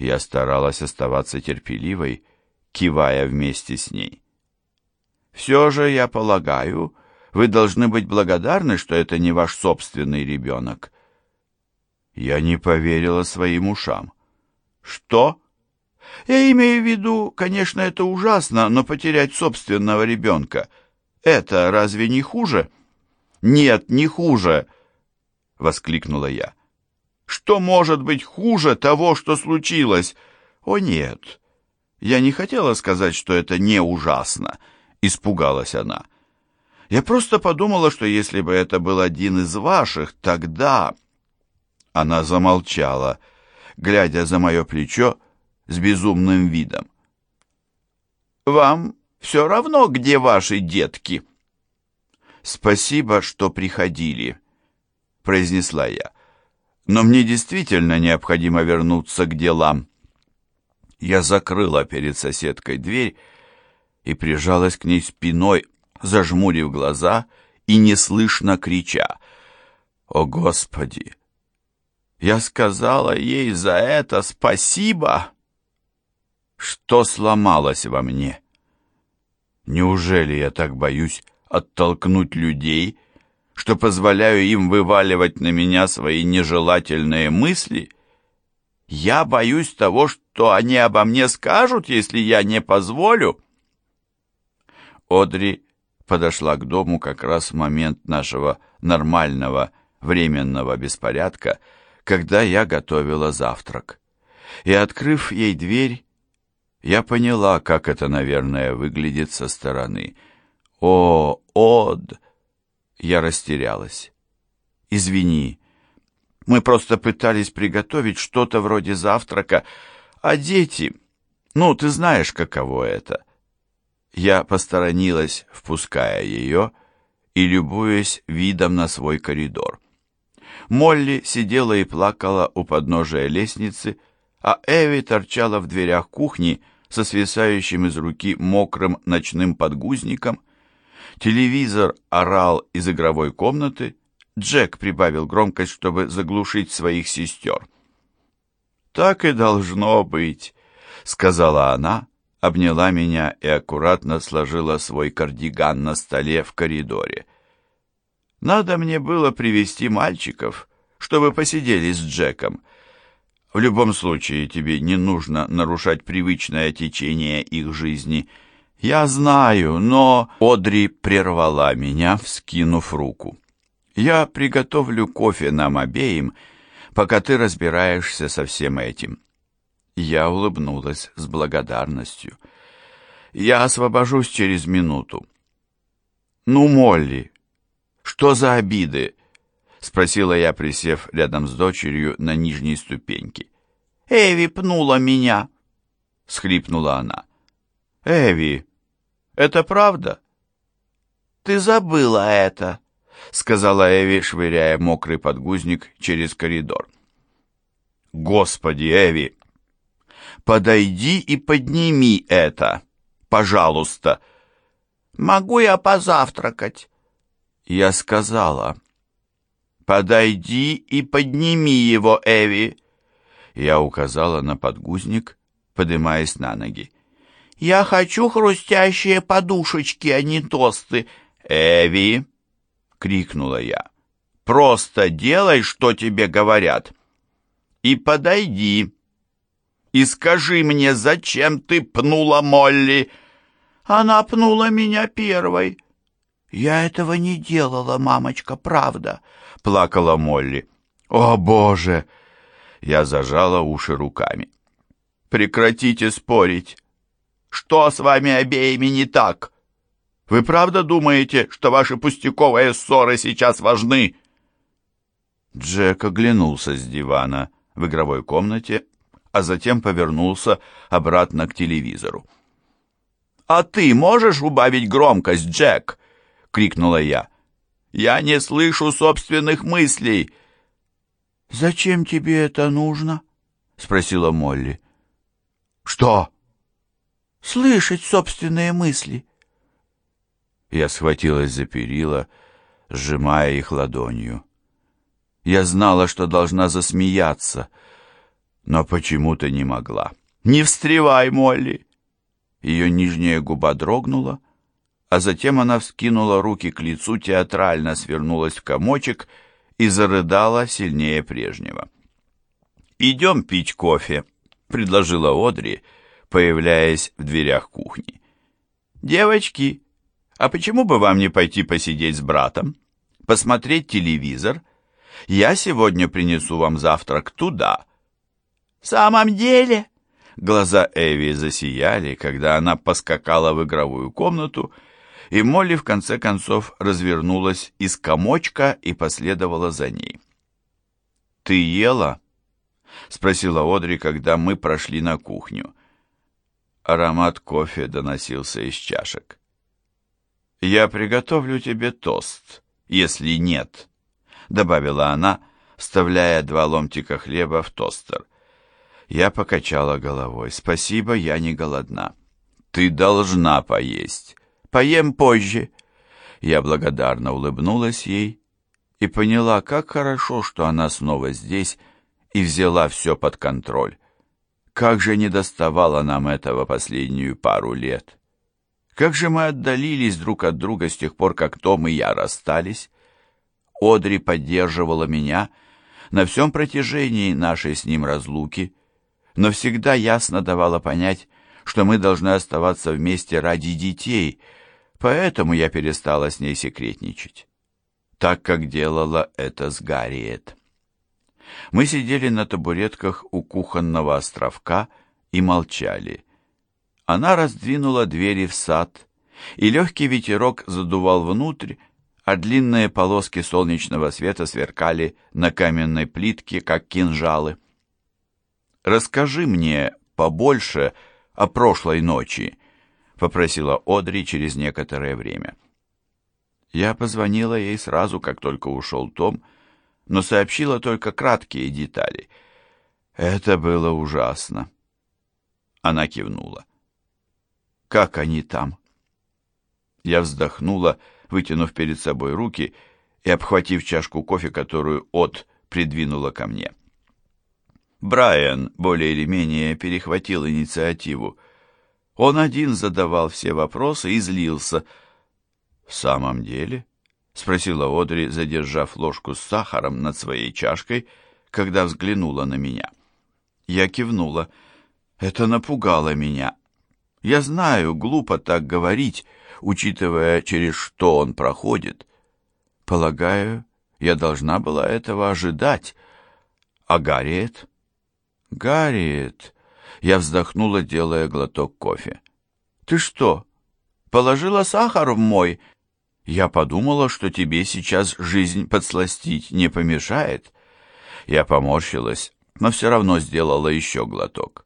Я старалась оставаться терпеливой, кивая вместе с ней. «Все же, я полагаю, вы должны быть благодарны, что это не ваш собственный ребенок». Я не поверила своим ушам. «Что?» «Я имею в виду, конечно, это ужасно, но потерять собственного ребенка — это разве не хуже?» «Нет, не хуже!» — воскликнула я. «Что может быть хуже того, что случилось?» «О, нет! Я не хотела сказать, что это не ужасно!» — испугалась она. «Я просто подумала, что если бы это был один из ваших, тогда...» Она замолчала, глядя за мое плечо с безумным видом. «Вам все равно, где ваши детки?» «Спасибо, что приходили», — произнесла я. «Но мне действительно необходимо вернуться к делам». Я закрыла перед соседкой дверь и прижалась к ней спиной, зажмурив глаза и неслышно крича. «О, Господи! Я сказала ей за это спасибо!» Что сломалось во мне? Неужели я так боюсь оттолкнуть людей, что позволяю им вываливать на меня свои нежелательные мысли? Я боюсь того, что они обо мне скажут, если я не позволю. Одри подошла к дому как раз в момент нашего нормального временного беспорядка, когда я готовила завтрак. И, открыв ей дверь, я поняла, как это, наверное, выглядит со стороны — «О, Од!» Я растерялась. «Извини, мы просто пытались приготовить что-то вроде завтрака, а дети... Ну, ты знаешь, каково это». Я посторонилась, впуская ее и любуясь видом на свой коридор. Молли сидела и плакала у подножия лестницы, а Эви торчала в дверях кухни со свисающим из руки мокрым ночным подгузником Телевизор орал из игровой комнаты. Джек прибавил громкость, чтобы заглушить своих сестер. «Так и должно быть», — сказала она, обняла меня и аккуратно сложила свой кардиган на столе в коридоре. «Надо мне было привести мальчиков, чтобы посидели с Джеком. В любом случае тебе не нужно нарушать привычное течение их жизни». «Я знаю, но...» Одри прервала меня, вскинув руку. «Я приготовлю кофе нам обеим, пока ты разбираешься со всем этим». Я улыбнулась с благодарностью. «Я освобожусь через минуту». «Ну, Молли, что за обиды?» — спросила я, присев рядом с дочерью на нижней ступеньке. «Эви пнула меня!» — схлипнула она. «Эви, это правда?» «Ты забыла это», — сказала Эви, швыряя мокрый подгузник через коридор. «Господи, Эви! Подойди и подними это, пожалуйста!» «Могу я позавтракать?» Я сказала. «Подойди и подними его, Эви!» Я указала на подгузник, поднимаясь на ноги. «Я хочу хрустящие подушечки, а не тосты!» «Эви!» — крикнула я. «Просто делай, что тебе говорят, и подойди, и скажи мне, зачем ты пнула Молли?» «Она пнула меня первой». «Я этого не делала, мамочка, правда», — плакала Молли. «О, Боже!» Я зажала уши руками. «Прекратите спорить. Что с вами обеими не так? Вы правда думаете, что ваши пустяковые ссоры сейчас важны?» Джек оглянулся с дивана в игровой комнате, а затем повернулся обратно к телевизору. «А ты можешь убавить громкость, Джек?» — крикнула я. «Я не слышу собственных мыслей». «Зачем тебе это нужно?» — спросила Молли. «Что?» Слышать собственные мысли. Я схватилась за перила, сжимая их ладонью. Я знала, что должна засмеяться, но почему-то не могла. «Не встревай, Молли!» Ее нижняя губа дрогнула, а затем она вскинула руки к лицу, театрально свернулась в комочек и зарыдала сильнее прежнего. «Идем пить кофе», — предложила Одри, появляясь в дверях кухни. «Девочки, а почему бы вам не пойти посидеть с братом, посмотреть телевизор? Я сегодня принесу вам завтрак туда». «В самом деле?» Глаза Эви засияли, когда она поскакала в игровую комнату, и Молли в конце концов развернулась из комочка и последовала за ней. «Ты ела?» — спросила Одри, когда мы прошли на кухню. Аромат кофе доносился из чашек. «Я приготовлю тебе тост, если нет», — добавила она, вставляя два ломтика хлеба в тостер. Я покачала головой. «Спасибо, я не голодна». «Ты должна поесть. Поем позже». Я благодарно улыбнулась ей и поняла, как хорошо, что она снова здесь и взяла все под контроль. Как же не доставало нам этого последнюю пару лет. Как же мы отдалились друг от друга с тех пор, как Том и я расстались. Одри поддерживала меня на всем протяжении нашей с ним разлуки, но всегда ясно давала понять, что мы должны оставаться вместе ради детей, поэтому я перестала с ней секретничать, так как делала это с Гарриет. Мы сидели на табуретках у кухонного островка и молчали. Она раздвинула двери в сад, и легкий ветерок задувал внутрь, а длинные полоски солнечного света сверкали на каменной плитке, как кинжалы. «Расскажи мне побольше о прошлой ночи», — попросила Одри через некоторое время. Я позвонила ей сразу, как только ушел Том, но сообщила только краткие детали. Это было ужасно. Она кивнула. «Как они там?» Я вздохнула, вытянув перед собой руки и обхватив чашку кофе, которую От придвинула ко мне. Брайан более или менее перехватил инициативу. Он один задавал все вопросы и злился. «В самом деле?» — спросила Одри, задержав ложку с сахаром над своей чашкой, когда взглянула на меня. Я кивнула. Это напугало меня. Я знаю, глупо так говорить, учитывая, через что он проходит. Полагаю, я должна была этого ожидать. А Гарриет? Гарриет. Я вздохнула, делая глоток кофе. Ты что, положила сахар в мой? Я подумала, что тебе сейчас жизнь подсластить не помешает. Я поморщилась, но все равно сделала еще глоток.